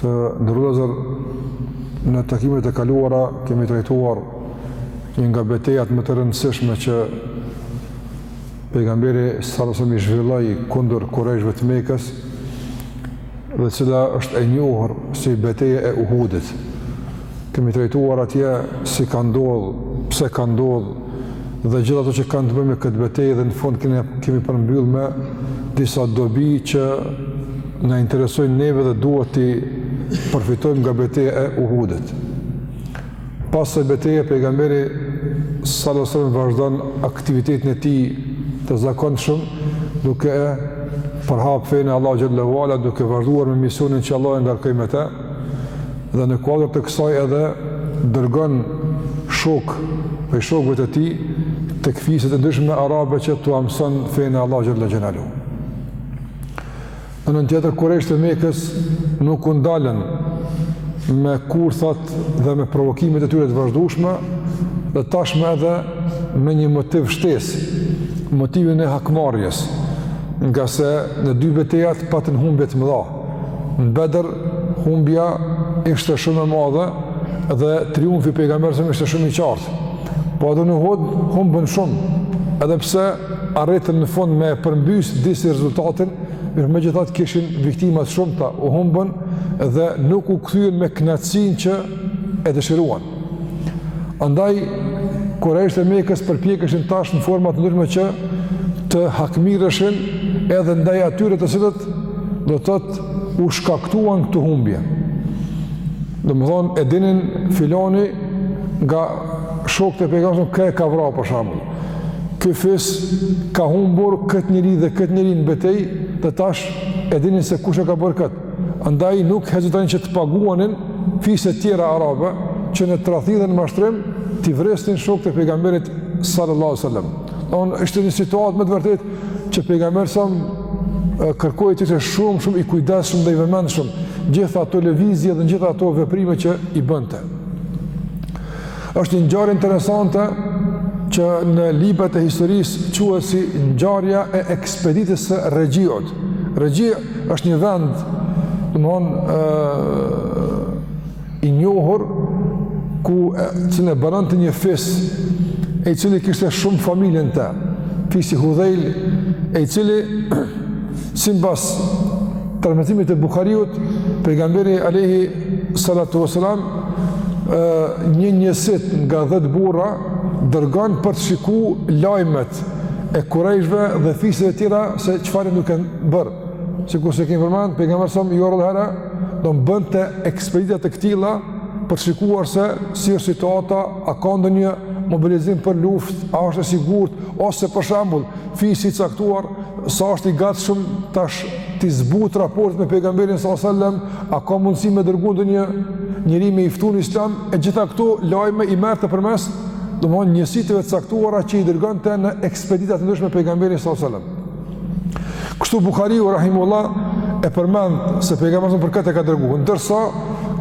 Të nderuar vëllezër, në takimet e kaluara kemi trajtuar një nga betejat më të rëndësishme që pejgamberi sallallahu alejhi ve selem i zhvilloi kundër kurejshve të Mekës dhe e cila është e njohur si beteja e Uhudit. Kemi trajtuar atje si ka ndodhë, pse ka ndodhë, dhe gjitha ato që kanë të bëjnë me këtë betejë dhe në fund kemi, kemi përmbyllë me disa dobi që na interesojnë neve dhe duhet të përfitojmë nga beteja e Uhudit. Pas asaj beteje pejgamberi sallallahu alejhi ve selem vazhdon aktivitetin e tij të zakonshëm duke e përhapë fenë e Allahut xhele ve ala duke vazhduar me misionin që Allahu e ngarkoi me te, dhe në kuadër të kësaj edhe dërgon shokë prej shokëve të tij tek fiset e ndryshme arabe që t'ua mësojnë fenë e Allahut xhele xhelaluhu. Në anën tjetër kurejshët e Mekës nuk u ndalën me kurthat dhe me provokimet e tyre të vazhdueshme dhe tashmë edhe me një motiv shtesë, motivin e hakmarrjes, ngase në dy betejat patën humbje të mëdha. Në Bedër humbja ishte shumë e madhe dhe triumfi i pejgamberit ishte shumë i qartë. Po edhe në Uhud humbën shumë, edhe pse arritën në fund me përmbys disi rezultatin, mirëpo megjithatë kishin viktima të shumta u humbën dhe nuk u kthyen me knaqsinë që e dëshiruan. Andaj, kurejshët e Mekës përpiqeshin tash në forma të ndryshme që të hakmirreshin edhe ndaj atyre të cilët do të thotë u shkaktuan këtë humbje. Domethonë, e dinin filani nga shokët e pejgamberit kë e ka vrarë për shembull. Ky fis ka humbur këtë njeri dhe këtë njeri në betejë, dhe tash e dinin se kush e ka bërë këtë. Andaj nuk hezitonin që të paguanin fise tjera arabe që në tradhti dhe në mashtrim t'i vrisnin shokët e pejgamberit sallallahu sallam. Domethonë ishte një situatë me të vërtetë që pejgamber salam kërkonte të jetë shumë shumë i kujdesshëm dhe i vëmendshëm në gjitha ato lëvizje dhe në gjitha ato veprime që i bënte. Është një ngjarje interesante që në librat e historisë quhet si ngjarja e ekspeditës së Rexhiut. Rexhi është një vend, domthonë i njohur ku që në banonte një fis i cili kishte shumë familje, fisi Hudhejl i cili simbas transmetimit të Buhariut pejgamberi alejhi salatu wa salam, një njësit nga dhetë burra, dërgon për të shiku lajmet e kurejshve dhe fiset e tjera se çfarë duke bërë. Sikurse kemi përmend, pejgamberi sallam jo rrallë herë, domethënë bënte ekspedita të këtilla për të shikuar se si është situata, a ka ndonjë mobilizim për luftë, a është e sigurt, ose për shembull, fisi i caktuar, sa është i gatshëm tash t'i zbutë raportet me pejgamberin sallallahu alajhi wasallam, a ka mundësi me dërgu ndonjë njeri me i ftu në islam, e gjitha këto lajme i merrte përmes domthon njësiteve të caktuara që i dërgonte në ekspedita të ndryshme pejgamberi sallallahu alajhi wasallam. Kështu Buhariu rahimullah e përmend se pejgamberi për këtë e ka dërgu, ndërsa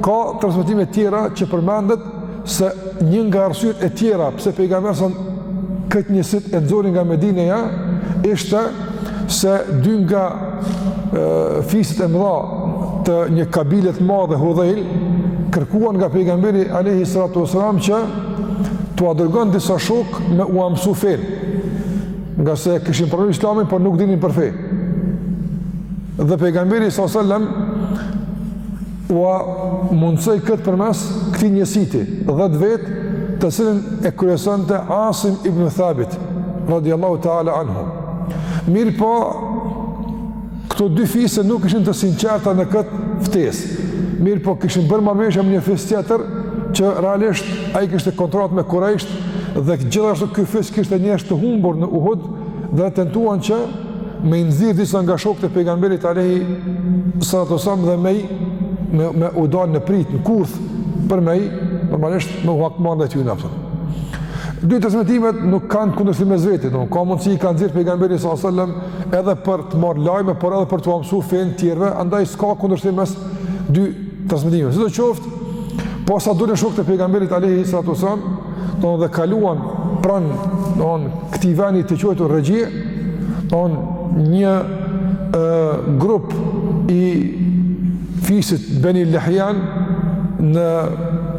ka transmetime të tjera që përmendet se një nga arsyet e tjera pse pejgamberi sa këtë njësit e nxori nga Medineja ishte se dy nga e, fiset e mëdha të një kabile të madhe Hudhejl kërkuan nga pejgamberi alayhi salatu wasalam që t'u dërgon disa shokë me ua msu fenë. Ngase kishin pranuar Islamin, por nuk dinin për fe. Dhe pejgamberi sallallahu alajhi wasallam ua mundësoi këtë përmes këtij njësiti, dhetë vetë, të cilin e kryesonte Asim ibn Thabit, radiallahu ta'ala anhu. Mirëpo, këto dy fise nuk ishin të sinqerta në këtë ftesë. Mirëpo, kishin bërë marrëveshje me një fis tjetër, që realisht ai kishte kontratë me kurejsht, dhe gjithashtu ky fis kishte njerëz të humbur në Uhud, dhe tentuan që me i nxirr disa nga shokët e pejgamberit alayhi salatu sallam dhe me me me u dal në pritë në kurth për me normalisht me u hakmar ndaj tyre apo. Dy transmetimet nuk kanë kundërshtim mes vetë, ka mundësi i ka nxirr pejgamberi sallallahu alajhi wasallam edhe për të marrë lajme, por edhe për t'ua msu fenë të tjerëve, andaj s'ka kundërshtim mes dy transmetimeve. Sidoqoftë, posa dolën shokët e pejgamberit alayhi salatu sallam do dhe kaluan pranë këtij vendi të quajtur Rexhi, domethënë një e, grup i fisit Beni Lehjan në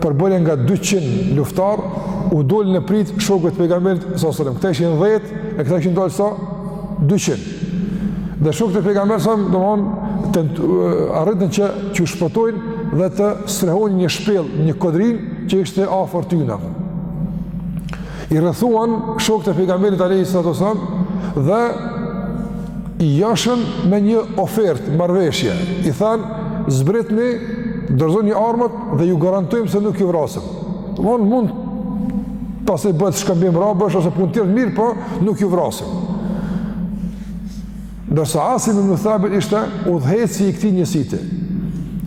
përbërje nga 200 luftarë u dol në pritë shokëve të pejgamberit sa sallam këta ishin 10 e këta ishin dalë sa 200 dhe shokët e pejgamberit sa domethënë arritën që t'ju shpëtojnë dhe të strehohen në një shpellë, një kodrinë që ishte afër tyne. I rrethuan shokët e pejgamberit alayhis sallam dhe i joshën me një ofertë marrëveshje. I thanë, "Zbritni, dorëzoni armët dhe ju garantojmë se nuk ju vrasim." Domethënë mund pastaj bëhet shkëmbim robësh ose punë tjetër mirëpo nuk ju vrasim. Ndërsa Asim ibn Thabit ishte udhëheqësi i këtij njësiti.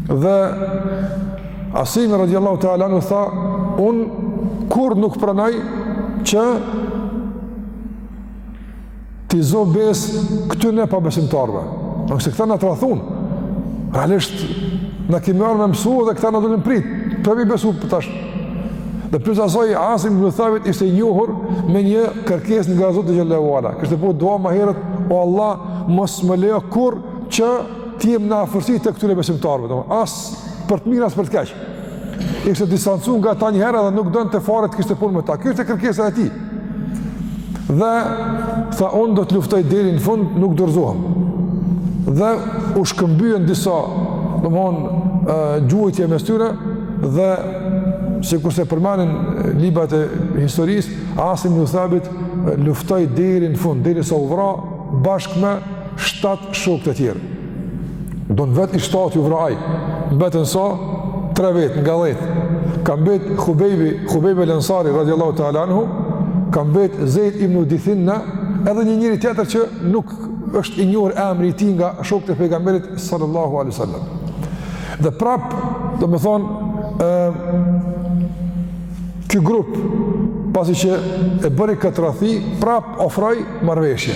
Dhe Asim radiallahu ta'ala anhu tha, unë kurrë nuk pranoj që t'i zë besë këtyre pabesimtarëve. Nëqoftëse këta na trathtun, realisht na kemi ardhë me mësu dhe këta na dolën prit, po m'i besu tash. Dhe plus asaj, Asim ibn Thabit ishte i njohur me një kërkesë nga Zoti xhel-le ue ala. Kishte bërë dua më herët, o Allah, mos më lejo kurrë që të jem në afërsi të këtyre pabesimtarëve, domethënë as për të mirë as për të keq. Ishte distancu nga ata një herë dhe nuk donte fare të kishte punë me ta. Kjo ishte kërkesa e tij. Dhe tha unë do të luftoj deri në fund, nuk dorëzohem. Dhe u shkëmbyen disa, domethënë, gjuajtje mes tyre dhe sikurse përmendin librat e historisë, Asim ibn Thabit luftoi deri në fund, derisa u vra bashkë me shtatë shokët e tjerë. Domethënë vetë i shtati u vra ai, mbetën sa, tre vetë nga dhjetë. Ka mbetë Khubejbi, Khubejb el-Ensari, radiallahu ta'ala anhu, ka mbetë Zejd ibnu Dithinna, edhe një njeri tjetër që nuk është i njohur emri i tij nga shokët e pejgamberit sallallahu alejhi ue sel-lem. Dhe prapë, domethënë, ky grup, pasi që e bëri këtë trathti, prapë ofroi marrëveshje.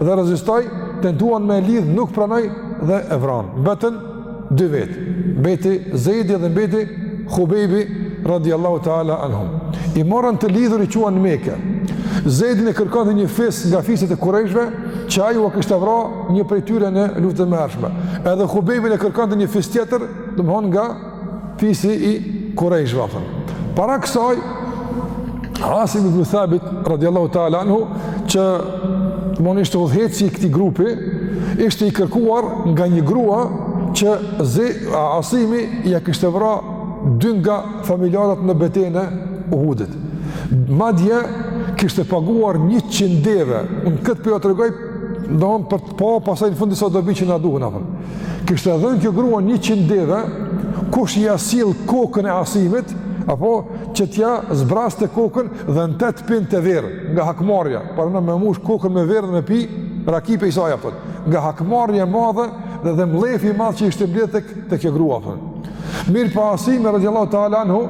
dhe rezistoi, tentuan me e lidh, nuk pranoi dhe e vranë. Mbetën dy vetë. Mbeti Zejdi dhe mbeti Khubejbi radiallahu ta'ala anhum. I morën të lidhur i çuan në Mekë. Zejdin e kërkonte një fis nga fiset e kurejshëve, që ai ua kishte vra një prej tyre në luftën e mëhershme. Edhe Khubejbin e kërkonte një fis tjetër, domethënë nga fisi i Kurejshve, a po. Para kësaj, Asim ibn Thabit, radiallahu ta'ala anhu, që domethënë ishte udhëheqësi i këtij grupi, ishte i kërkuar nga një grua që zi, a, Asimi ia kishte vra dy nga familjarët në betejën e Uhudit. Madje, kishte paguar njëqind deve, unë këtë po jua tregoj, domethënë për Po, pastaj në fund disa dobi që na duhen, a po. Kishte dhënë kjo grua njëqind deve, kush ia sjell kokën e Asimit, apo që t'ia zbrazte kokën dhe në të të pinte verë, nga hakmarrja, pra me mush kokën me verë dhe me pi, raki prej saj, a po. Nga hakmarrja e madhe edhe mllefi i madh që ishte mbledhë te, te kjo grua, a po. Mirëpo Asimi, radiallahu ta'ala anhu,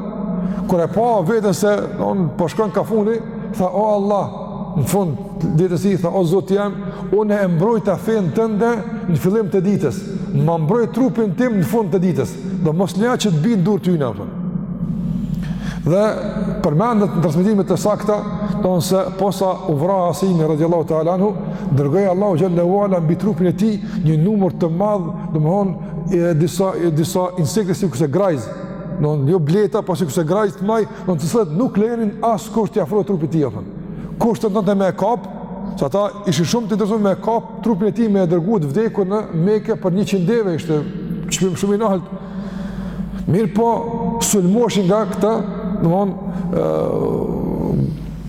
kur e pa veten se, domethënë, po shkon ka fundi, tha, o Allah, në fund, Ditës i tha, o Zot jem, unë e mbrojta fenë tënde në fillim të ditës, ma mbroj trupin tim në fund të ditës, domethënë mos lejo që të bjerë n'duar të tyne, kupton. Dhe përmendet në transmetime të sakta, domethënë se posa u vra Asimi, radiallahu ta'ala anhu, dërgoi Allahu xhalle ua ala mbi trupin e tij një numër të madh, domethonë, e disa, e disa insekte sikurse grajzë, domethonë jo bleta, po sikurse grajzë të mëdha, Të cilët nuk lejnin askush t'i afrohet trupit të tij, kupton. Kush tentonte me e kap, se ata ishin shumë të interesuar me e kap trupin e tij me e dërgu të vdekur në Mekë për njëqind deve, ishte çmim shumë i naltë. Mirëpo, sulmoshin nga këta, domethonë,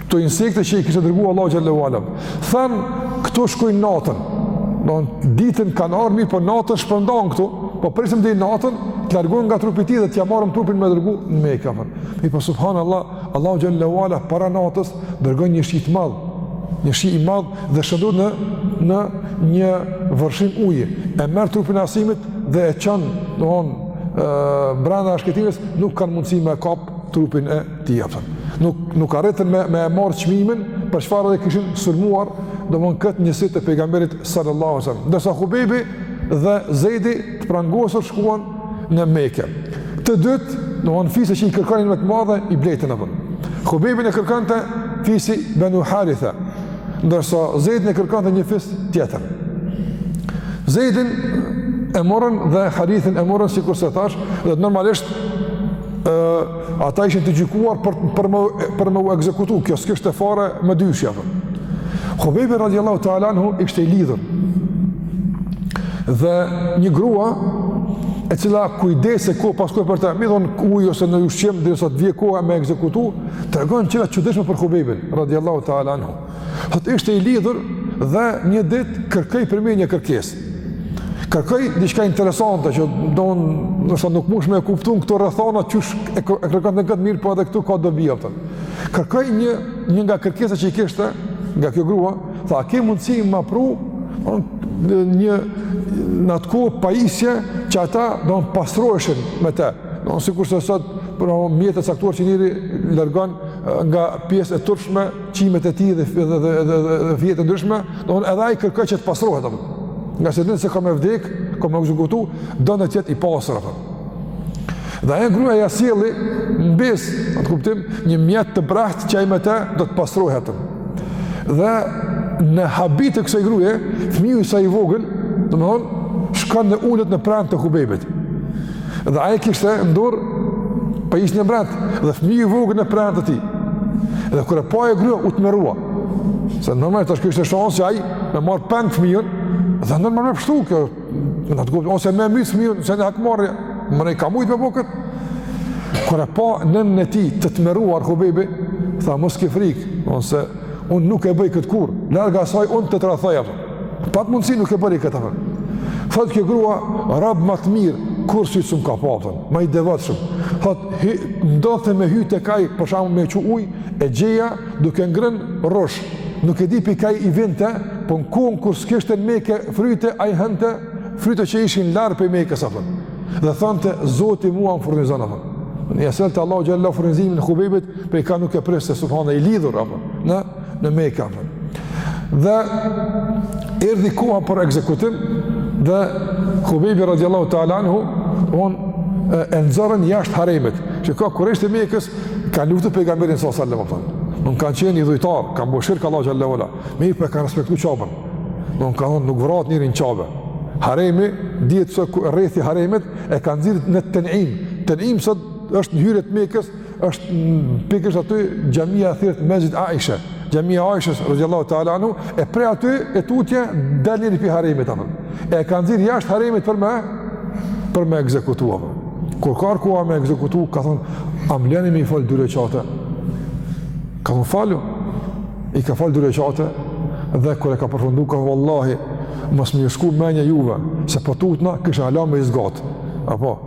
Këto insekte që i kishte dërguar Allahu xhalle ua ala. Thanë këto shkojnë natën. Do ditën kanë ardhur, mirëpo natën shpërndahen këto. Po presim deri natën, të largohen nga trupi i tij dhe t'ia marrim trupin me e dërgu në Mekë. Mirëpo subhanallah, Allahu xhalle ua ala para natës dërgon një shi të madh, një shi i madh dhe shndërrohet në një vërshim uji. E merr trupin e Asimit dhe e çon, domethonë, brenda shkretinës nuk kanë mundësi me kap trupin e tij apo nuk nuk arritën me e marr çmimin për çfarë dhe kishin sulmuar domthon kët njësi të pejgamberit sallallahu alaihi wasallam ndërsa Hubebi dhe Zeidi të prangosur shkuan në Mekë të dytë domthon fiset që i kërkonin me të madhe i bletën apo Hubebin e kërkonte fisi Banu Haritha ndërsa Zeidin e kërkonte një fis tjetër Zeidin e morën dhe Harithin e morën sikurse thashë dhe normalisht ë Ata ishin të gjykuar për për më për më u ekzekutu, kjo s'kishte fare mëdyshje apo. Hubejbi radiallahu ta'ala anhu ishte i lidhur dhe një grua e cila kujdesej ka pas kohë për të me i dhon ujë ose naj ushqim derisa t'vije koha me e ekzekutu tregon gjëra të çuditshme për Hubejbin radiallahu ta'ala anhu Thotë ishte i lidhur dhe një ditë kërkoi prej meje një kërkesë. Kërkoi diçka interesante që domethonë nuk mush me e kuptu në këto rrethana qysh e kërkonte këtë, mirëpo edhe këtu ka dobi. Kërkoi një, një nga kërkesat që i kishte nga kjo grua, tha, a ke mundësi me ma pru një në atë kohë pajisje që ata domethonë pastroheshin me te. Domethonë sikurse sot, pra mjetet e caktuara që njeriu largon nga pjesët e turpshme, qimet e tij dhe dhe dhe dhe dhe fije të ndryshme, domthonë edhe ai kërkoi që të pastrohet apo. Ngase e din se ka me vdek, ka me ekzekutu, don të jetë i pastër, apo. Dhe ajo gruja ia solli në besë, në atë kuptim, një mjet të mprehtë që ai me te do të pastrohet. Dhe në habi të kësaj gruje, fëmiju i saj i vogël, domethonë, shkon dhe ulet në prehër të Hubebit. Dhe ai kishte në dorë pajisjen e mprehtë, dhe fëmiju i vogël në prehër të tij. Dhe kur e pa gruja, u tmerrua. Se normalisht tash kishte shans që ai me marrë peng fëmijën, dhe normal me pështu, kjo, në të gupë, ose me mytë fëmijën, se në hakmarrje, më në i ka mujtë me bo këtë. Kur e pa nënën e tij të tmerruar, Hubejbi tha, mos ke frikë, ose, unë nuk e bëj këtë kurrë, larg asaj, unë të tradhtoj, apo. Pat mundësi nuk e bëri këtë, apo. Thot kjo grua, rob më të mirë, kurrë sytë s'më kanë pa, më i devotshëm. Thot, ndodhte me hy tek ai, për shembull me çu ujë, e gjeja duke ngrënë rrush, nuk e di prej kah i vinte, po në kohën kur s'kishte në Mekë fryte, ai hante fryte që ishin larg prej Mekës, a kupton. Dhe thoshte Zoti mua më furnizon, a kupton. Ia sillte Allahu xhelle furnizimin Hubejbit, prej kah nuk e priste, subhanallah i lidhur, a kupton. në Mekë. Dhe erdhi koha për ekzekutim dhe Hubejbi radiallahu ta'ala anhu e nxorën jashtë haremit. Çka, kurejshët e Mekës kanë luftu pejgamberin sallallahu alaihi wasallam. Nuk kanë qenë idhujtarë, kanë bërë shirk Allahut xhelle ve ala. Mirëpo e kanë respektu Qaben. Nuk kanë nuk vritet njeri n'Qabe. Haremi dihet se rrethi haremit e kanë nxirrë në Tenim. Tenim sot është në hyrje të Mekës, është pikërisht aty xhamia thirret Mesxhid Aisha, xhamia e Aishës radhiyallahu ta'ala anha, e prej aty e tutje del njeri pi haremit apo. E ka nxirr jashtë haremit për me për me ekzekutu. Kur ka ardh koha me ekzekutu, ka thon, "A më leni me i fal dy reqate?" Ka thon falu. I ka fal dy reqate dhe kur e ka përfundu, ka thon vallahi mos me ju shku menja juve, se po tutna kisha ala me i zgat. Apo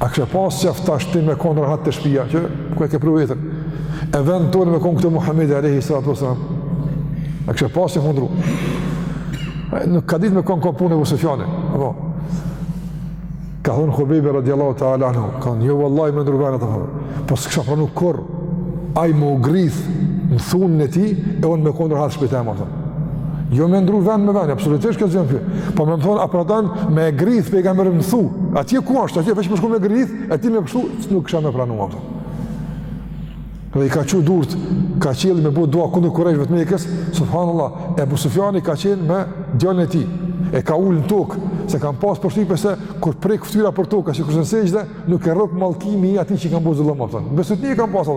A kishe pas qejf tash ti me konë rahat te shpia, që ku e ke pru veten? E n'vend tond me konë këtu Muhammedi alejhi salatu selam. A kishe pas qejf me ndrru? A, nuk ka ditë me konë ka punë Ebu Sufjani. Apo? Ka thonë Hubejbi radiallahu ta'ala anhu. Ka thonë, jo vallahi me ndrru venet, apo? Po s'kisha pranu kurrë, ai me u grith në thunën e tij, e unë me konë rahat shpita e martën. Jo me ndrru vend me vend, absolutisht kjo zëmë fyrë. Po me më thonë, a pranon me u grith pejgamberi në thu. Atje ku ashtë, atje veç me shku me grith, e ti me pështu, nuk kisha me pranu, a kupton. Dhe i ka çu durët kah qielli me bërë dua kundër kurejshëve të Mekës, subhanallah, Ebu Sufjani ka qenë me djalin e tij, e ka ulë në tokë, se kanë pasë përshtypje se kur prek fytyra për tokë, sikurse në sexhde, nuk e rrok mallkimi i atij që i kanë bërë zullum, bestytni e kanë pasë,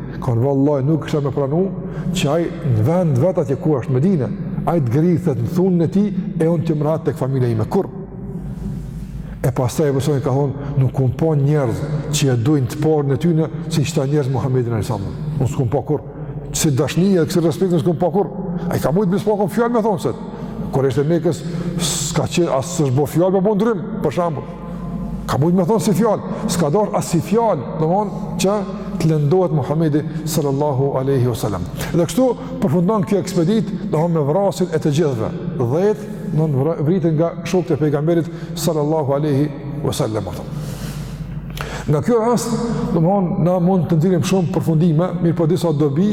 Ka thonë vallahi nuk kisha me pranu që ai në vend t'vet atje ku është Medine, ai të gërithet në thunën e tij e unë të jem rahat tek familja ime, kurrë. E pastaj Ebu Sufjani ka thonë, nuk kum pa njerëz që e dojnë të parin e tyne, siç këta njerëz Muhammedin a.s. Unë s'kum pa kurrë, kësi dashnie dhe kësi respekti s'kum pa kurrë, ai ka mujtë bësë po kom fjalë me thonë, se kurejshët e Mekës, s'ka qenë, as s'është bo fjalë me bo ndrrim, për shembull. Ka mujtë me thonë si fjalë, s'ka thonë asnji fjalë, domethonë që të lëndohet Muhammedi sallallahu aleyhi wa sallam. Dhe kështu përfundon kjo ekspeditë, domethonë me vrasjen e të gjithve, dhjetë, domethonë vriten nga shokët e pejgamberit sallallahu aleyhi wa sallam. Nga kjo rast, domethonë, na mund të nxirrim shumë përfundime, mirëpo disa dobi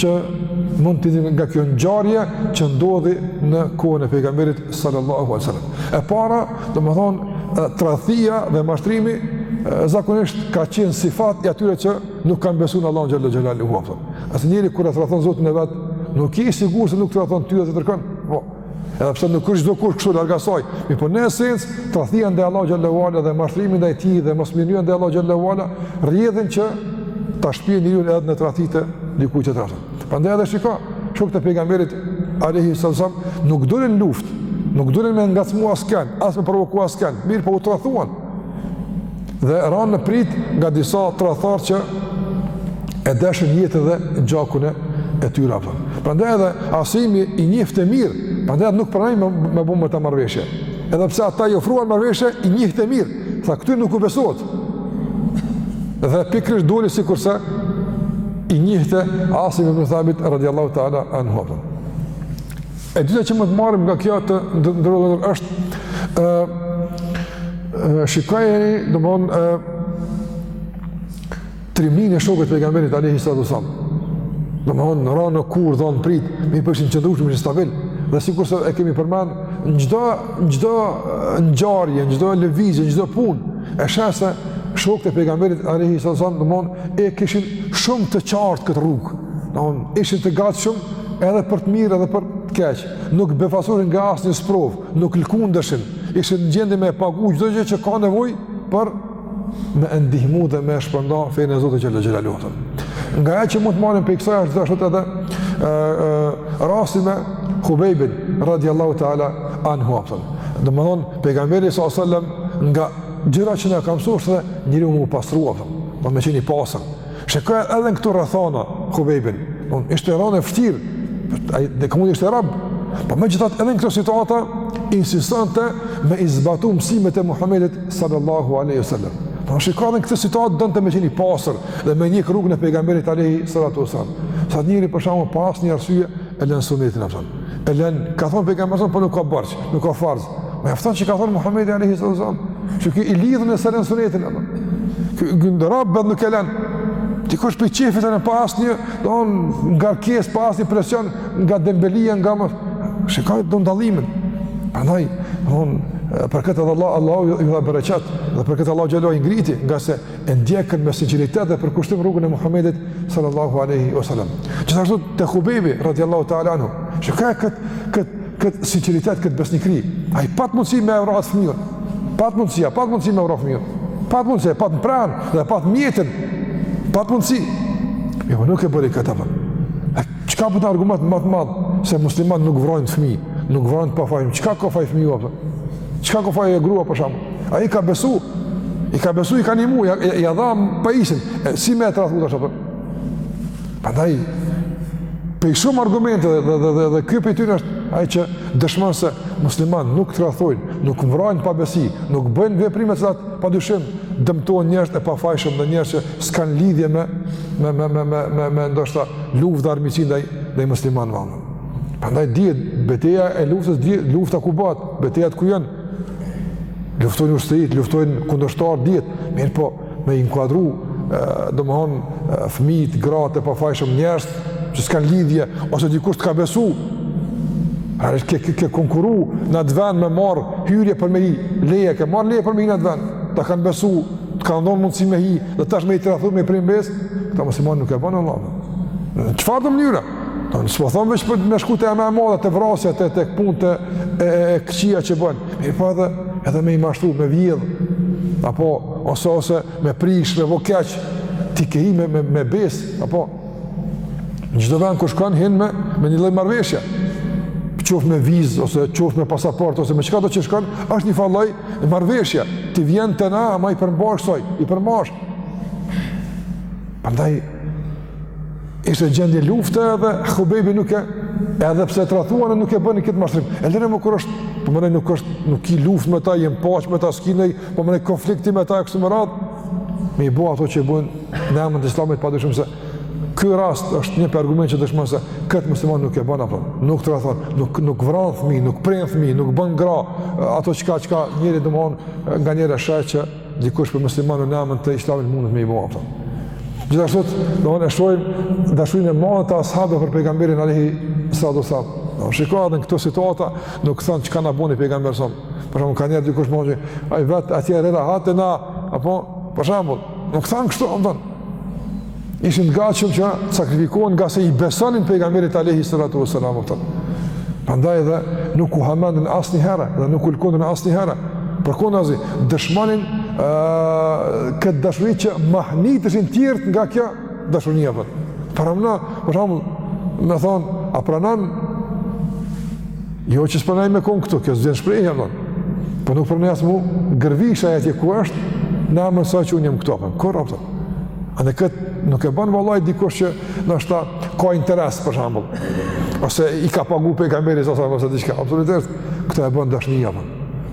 që mund të nxirrim nga kjo ngjarje që ndodhi në kohën e pejgamberit sallallahu aleyhi wa sallam. E para, Domethonë, tradhtia dhe mashtrimi zakonisht ka qenë sifat i atyre që nuk kanë besu në Allah xhel-le xhelaluhu, a kupton. Se njeri kur e tradhton Zotin e vet, nuk je i sigurt se nuk të tradhton ty edhe tjetërkën. Po, edhe pse nuk është çdokush kështu, larg asaj. Mirëpo në esencë, tradhtia ndaj Allah xhel-le ve ala dhe mashtrimi ndaj tij dhe mosmirënjohja ndaj Allah xhel-le ve ala, rrjedhin që ta shpie njeriun edhe në tradhti të dikujt që të tradhton. Prandaj edhe shiko, shokët e pejgamberit alayhi sallam nuk dolën n'luftë, nuk dolën me ngacmu askën, as me provoku askën, mirëpo u tradhtuan. Dhe ranë në pritë nga disa tradhtarë që e deshën jetën dhe gjakun e tyre apo. Prandaj edhe Asimi i njifte mirë, prandaj nuk pranoi me, me bo me ta marrëveshje. Edhe pse ata i ofruan marrëveshje, i njifte mirë. Tha, këtyre nuk u besohet. Dhe pikërisht doli sikurse i njihte Asim ibn Thabit radiallahu ta'ala anhu, a kupton. E dyta që mund të marrim nga kjo të nderuar vëllezër është e, e, shikojeni, domethonë, trimninë e shokëve t'pejgamberit alejhi salatu ve selam. Domethonë, ranë në kurth edhe në pritë, mirëpo ishin të qëndrueshëm, ishin stabil. Dhe sikurse e kemi përmend, në çdo, në çdo ngjarje, në çdo lëvizje, në çdo punë, e sheh se shokët e pejgamberit alejhi salatu ve selam, domethonë, e kishin shumë të qartë këtë rrugë. Domethonë, ishin të gatshëm edhe për të mirë edhe për të keq. Nuk befasoheshin nga asnjë sprovë, nuk lëkundeshin, ishin në gjendje me e pagu çdo gjë që ka nevojë për me e ndihmu dhe me e shpërnda fenë e Zotit xhel-le xhelaluhu, a kupton. Nga ajo që mund të marrim prej kësaj është gjithashtu edhe e, e, rasti me Hubejbin, radiallahu ta'ala, anhu, a kupton. Domethonë, pejgamberi s.a.s. nga gjërat që na ka mësu është edhe njeriu me u pastrua, dhe me qenë i pastër. Shiko edhe në këto rrethana Hubejbin. Do ishte rënë e vështirë. Ai ne komo ishte rob. Po megjithatë edhe në këto situata insistonte me i zbatu mësimet e Muhamedit sallallahu alaihi wasallam. Po shiko edhe në këtë situatë donte me qenë i pastër dhe me ndjek rrugën e pejgamberit alaihi salatu wasallam. Sot njeri për shembull pa asnjë arsye e lën sunetin apo. E lën, ka thon pejgamberi se po nuk ka borx, nuk ka farz. Mjafton që ka thon Muhamedi alayhi sallam, që ky i lidhur me sërën sunetin apo. Ky gjendra bën nuk e lën. Ti kush po çefe tani pa asnjë, don ngarkesë pa asnjë presion nga dembelia nga më. Shikoje don dallimin. Prandaj, don për këtë Allah Allahu i dha bereqet dhe për këtë Allah xhallahu i ngriti, nga se e ndjekën me sinqeritet dhe përkushtim rrugën e Muhamedit sallallahu alaihi wasallam. Gjithashtu te Hubebi radhiyallahu ta'ala anhu, që shikoje kët kët kët sinqeritet kët besnikëri, ai pat mundsi me vras fëmijën. Pat mundsi, pat mundsi me vras fëmijën. Pat mundsi, e pat pran dhe pat mjetin. Pat mundsi. Jo, po nuk e bëri këtë apo. Çka po do argument më të madh se musliman nuk vrojnë fëmijë, nuk vrojnë të pafajshëm. Çka ka faj fëmija apo? Çka ka faj gruaja për shembull? Ai i ka besu. I ka besu, i ka ndihmu, ia dha pajisjen. Si me e tradhtu asaj? Prandaj prej shumë argumente dhe dhe dhe, dhe, dhe ky prej tyne është ai që dëshmon se musliman nuk tradhtojnë, nuk vrojnë pabesi, nuk bëjnë veprime të cilat padyshim dëmtojnë njerëz të pafajshëm dhe njerëz që s'kan lidhje me me me me me me, me ndoshta luftë dhe armiqësi ndaj ndaj muslimanëve. Prandaj dihet beteja e luftës, dihet lufta ku bëhet, Betejat ku janë? Luftojnë ushtritë, luftojnë kundërshtarë, dihet, mirëpo me inkuadru, domthon fëmijët, gratë, të pafajshëm njerëz që s'kan lidhje ose dikush të ka besu. Ai ke ke, ke konkuru në atë vend me marr hyrje për me hi, leje, ke marr leje për me hi në atë vend. Ta kanë besu, të kanë dhënë mundësi me hi, dhe tash me i tradhtu me i pre në besë, këta muslimani nuk e bën valla në çfarëdo mënyre. Don s'po thom veç për me shku te e më e madhe, te vrasja, te, te kjo punë, te e, e, e keqja që bënë. po edhe, edhe me i mashtru, me vjedhë, apo, ose, ose, me prish, me bo keq, ti ke hi me, me, me besë, apo, në çdo vend kur shkon, hin me, me një lloj marrëveshje, qoftë me vizë, ose qoftë me pasaportë, ose me çkado që shkon, është njëfarë lloj marrëveshje, ti vjen te na, ama i përmbahesh asaj, i përmbahesh. Prandaj, Ishte gjendje lufte edhe Hubebi nuk e edhe pse e tradhtuan nuk e bëni këtë mashtrim. E lëre më kur është, po e zëmë nuk është, nuk je n'luftë me ta, je n'paqe me ta, s'ki nëj, po e zëmë konflikti me ta e kështu me radhë, me i bo ato që i bënë në emën të islamit, padyshim se ky rast është një prej argumenteve që dëshmon se këtë musliman nuk e bënë, apo, nuk tradhton, nuk, nuk vran fëmij, nuk pren fëmij, nuk bënë gra, ato çka çka njeri domethon nga njeri e sheh që Dikush për muslimanin në emën të islamit mundet me i bo ato. Gjithashtu, domethon e shohim dashurinë e madhe të ashabëve për pejgamberin alejhi salatu selam. Shiko edhe në këto situata, nuk thon çka na bëni pejgamberi sa. Për shembull kanë dhënë dikush më ai vet atje rri rahat e na apo për shembull, nuk thon kështu, domethon Ishin t'gatshëm që të sakrifikohen ngase i besonin pejgamberit alejhi salatu vesselam, apo. Prandaj edhe nuk u hamendën asni herë dhe nuk u lëkundën asni herë. Por haptazi dëshmonin uh, këtë dashuri që mahniteshin tjerët nga kjo dashuria, apo. Paramno, për shembull, me thonë, a pranon Jo që s'pranoj me konë këtu, kjo s'gjen shprehje, apo. Po nuk pranoj as m'u gërvishë ai atje ku është, ndërsa që unë jam këtu, apo. Kupton, apo. A dhe këtë nuk e ban vallahi dikush që ndoshta ka interes, për shembull. Ose i ka pagu po i ka marrë, ose, ose diçka. Absolutisht, këta e ban dashnija, apo.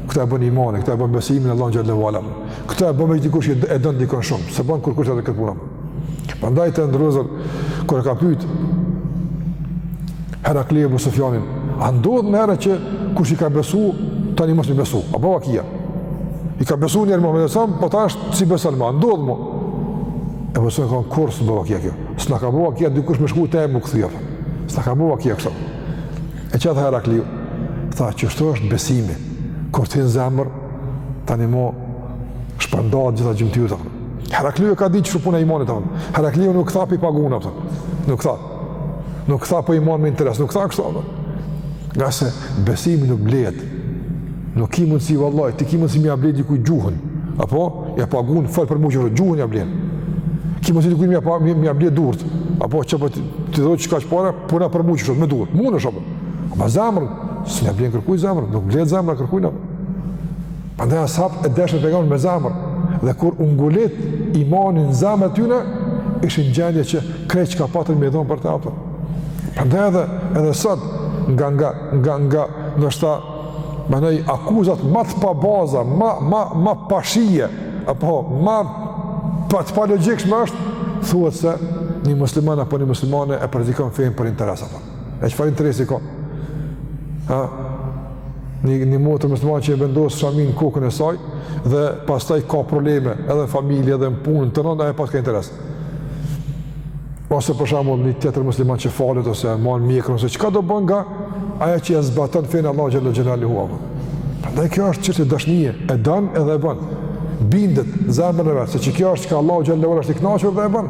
Këta e ban imani, këta e ban besimi në Allahun xhele ue ala, apo. Këta e ban dikush që e don dikon shumë, s'e ban kurkush edhe këtë punë, Prandaj të nderuar kur e ka pyet Herakliu Ebu Sufjanin, a ndodh ndonjëherë që kush i ka besu tani mos i besu? A bon vakia. I ka besu njëherë Muhamedit, po tash s'i beson më? Ndodh më. E po s'u ka kurrë bo vakia kjo. S'na ka bo vakia dikush me shku e me u kthy. S'na ka bo vakia kështu. E ç'tha Herakliu? Tha qështu është besimi. Kur t'hyn në zemër tani mo shpërndahet n'gjitha gjymtyrët. Herakliu e ka ditë çështjen e imanit, a kupton. Herakliu nuk tha po i pagun, a kupton. Nuk tha. Nuk tha po i man me interes, nuk tha kështu, a kupton. Ngase besimi nuk blejet. Nuk ki mundësi vallahi, ti ki mundësi me ia ble dikuj gjuhën. Apo, ja pagun, fol për mu, gjuhën ja blen. Ki mundësi dikuj me ia pa, me, me ia ble durët. Apo, që për të dhe që ka që pare, puno për mu që me durët. Mundesh, apo. Ama zemrën, s'ia blen kërkuj zemrën, nuk blehet zemra kërkuj në. Prandaj as'habët e deshën pejgamberin me zemër dhe kur u ngulit imani në zemrat e tyre, ishin n'gjendje që krejt çka patën me dhon për të, apo. Prandaj edhe edhe sot nga nga nga nga ndoshta mendoj akuzat më të pabaza, më më më pashije apo më pa të palogjikshme është thuhet se një musliman apo një muslimane e praktikon fenë për interes apo. E çfarë interesi ka? Ha? Një, një motër muslimane që e vendos shaminë n'kokën e saj dhe pastaj ka probleme edhe në familje, edhe në punë, thonë e paska interes. Ose për shembull një tjetër musliman që falet ose e man mjekër ose çkado bën nga ajo që e zbaton fenë e Allahut xhele xhelaluhu. Dhe kjo është çështje dashnie, e don edhe e bën. Bindet n'zemrën e vet, se që kjo është çka Allahu xhele ue ala është i kënaqur dhe e bën.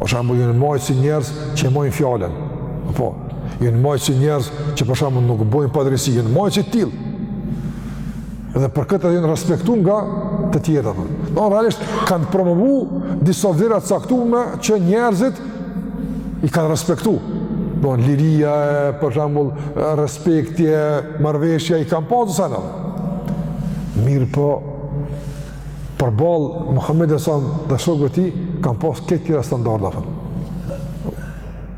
Për shembull, janë majtë si njerëz që e mojnë fjalën. Apo, janë majtë si njerëz që për shembull nuk bojnë padrejtësi, janë majtë si të tillë. Dhe për këtë edhe janë respektu nga të tjerët. Apo. Realisht, kanë promovu disa vlera t'caktume që njerëzit i kanë respektu. Do në liria, për shembull, respekti, marrëveshja, i kanë pasë sa në. Mirëpo, përballë Muhamedit a.s. dhe shokëve tij, kanë pas këta tjera standarde, apo.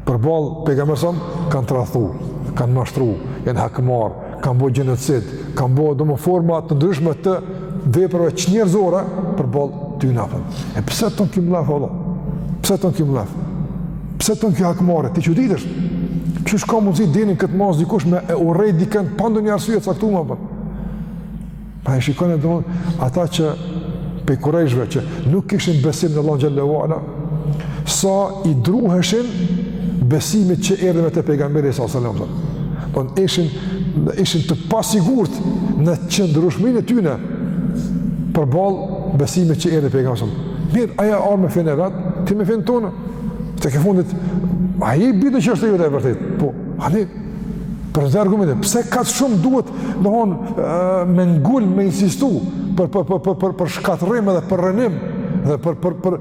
Përballë pejgamberit a.s. kanë tradhtu, kanë mashtru, janë hakmar, kanë bo gjenocid, kanë bo domethënë forma të ndryshme të veprave çnjerëzore, përballë tyne, apo. E pëse të në kjo mlef, Allah? Pëse të në kjo mlef? Pëse të në kjo hakmare? Ti që ditë është? Që shka mundësi dinin këtë masë dikush me e urrejt dikën pa ndonjë arsye të caktume, apo? Pa e shikon, domethënë ata që prej kurejshve që nuk kishin besim në Allah xhele ue ala sa i druheshin besimit që erdhi me të pejgamberi a.s. Domethënë ishin ishin të pasigurt në qëndrueshmërinë e tyre përballë besimit që erdhi pejgamberi. Mirë, ai ka ardh me fenë e vet, ti me fenë tane. Tek e fundit ai i bindët që është e jotja e vërtetë. Po, ani Përderi argumente, pse kaq shumë duhet, domethënë, me ngulm, me insistu, për, për, për, për, për, për shkatërrim edhe për rrënim, dhe për, për, për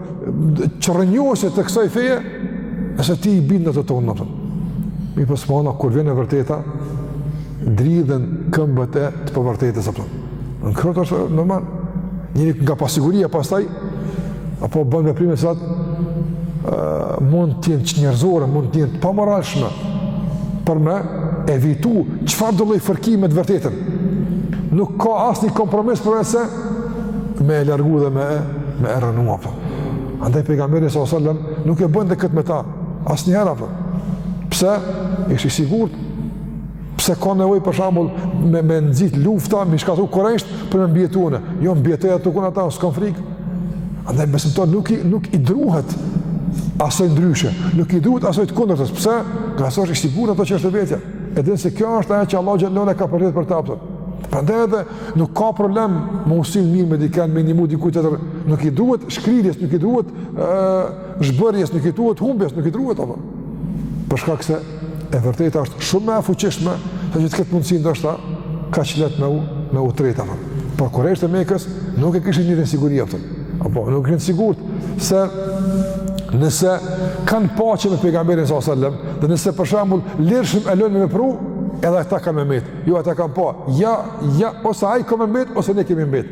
çrrënjosje të kësaj feje, nëse ti i bindun n'atë tanen, apo. Mirëpo kur vjen e vërteta, dridhen këmbët e të pavërtetës, apo. Në krye është normal, njeri nga pasiguria pastaj, apo bënë veprime të cilat, mund të jenë çnjerëzore, mund të jenë të pamoralshme, për me evitu çfarëdo lloj fërkimi me të vërtetën. Nuk ka asnjë kompromis përveç se me e largu dhe me e, me e rrënu, apo. Andaj pejgamberi s.a.s. nuk e bënte këtë me ta, asnjëherë, apo. Pse? Ishte i sigurt, Pse ka nevojë për shembull me me nxit lufta, me shkatërru kurejshët për me mbijetu. Jo mbijetoj ato ku ata s'kan frikë. Andaj besimtari nuk i nuk i druhet asoj ndryshe, nuk i druhet asoj të kundërtës. Pse? Ngase është i sigurt n'atë që është e vetja. E din se kjo është ajo që Allah xhele ue ala ka përzgjedh për ta. Prandaj edhe nuk ka problem me u sill mirë me dikën, me ndihmu dikujt tjetër. Nuk i druhet shkrirjes, nuk i druhet ë zhbërjes, nuk i druhet humbjes, nuk i druhet apo. Për shkak se e vërteta është shumë më e fuqishme se që të ketë mundësi ndoshta kaq lehtë me u me u tret. Por kurejshët e Mekës, nuk e kishin një siguri, apo. Apo nuk e kishin të sigurt se nëse kanë paqe me pejgamberin sallallahu alajhi wasallam, dhe nëse për shembull lirshëm e lënë me vepru, edhe ata kanë me mbet. Jo ata kanë pa. Ja, ja, ose ai ka me mbet, ose ne kemi mbet.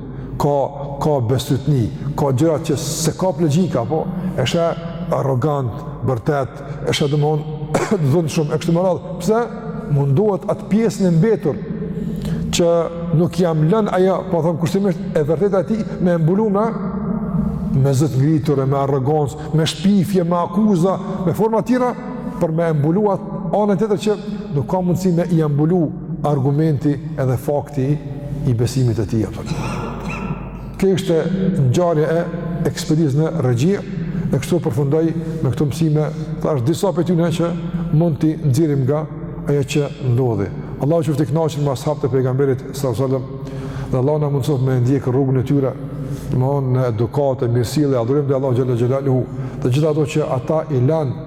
ka ka besytni, ka gjëra që s'e kap logjika, po e sheh arrogant, bërtet, e sheh domethënë dhun shumë e kështu me radhë. Pse mundohet atë pjesën e mbetur që nuk ia mbulon ajo, po them kushtimisht e vërteta e tij me e mbulu me, me zë të ngritur e me arrogancë, me shpifje, me akuza, me forma tjera për me e mbulu atë anën tjetër që nuk ka mundësi me ia mbulu argumenti edhe fakti i besimit të tij apo. Kjo ishte ngjarja e ekspeditës në Rexhi, e kështu përfundoi me këto mësime, thash disa prej tyre që mund të nxjerrim nga ajo që ndodhi. Allahu qoftë i kënaqur me ashabët e pejgamberit sallallahu alajhi wasallam. Dhe Allahu na mundësoftë me ndjek rrugën e tyre, domthon në edukatë, mirësjellje, adhurim te Allahu xhalla xhelaluhu. Të gjitha ato që ata i lanë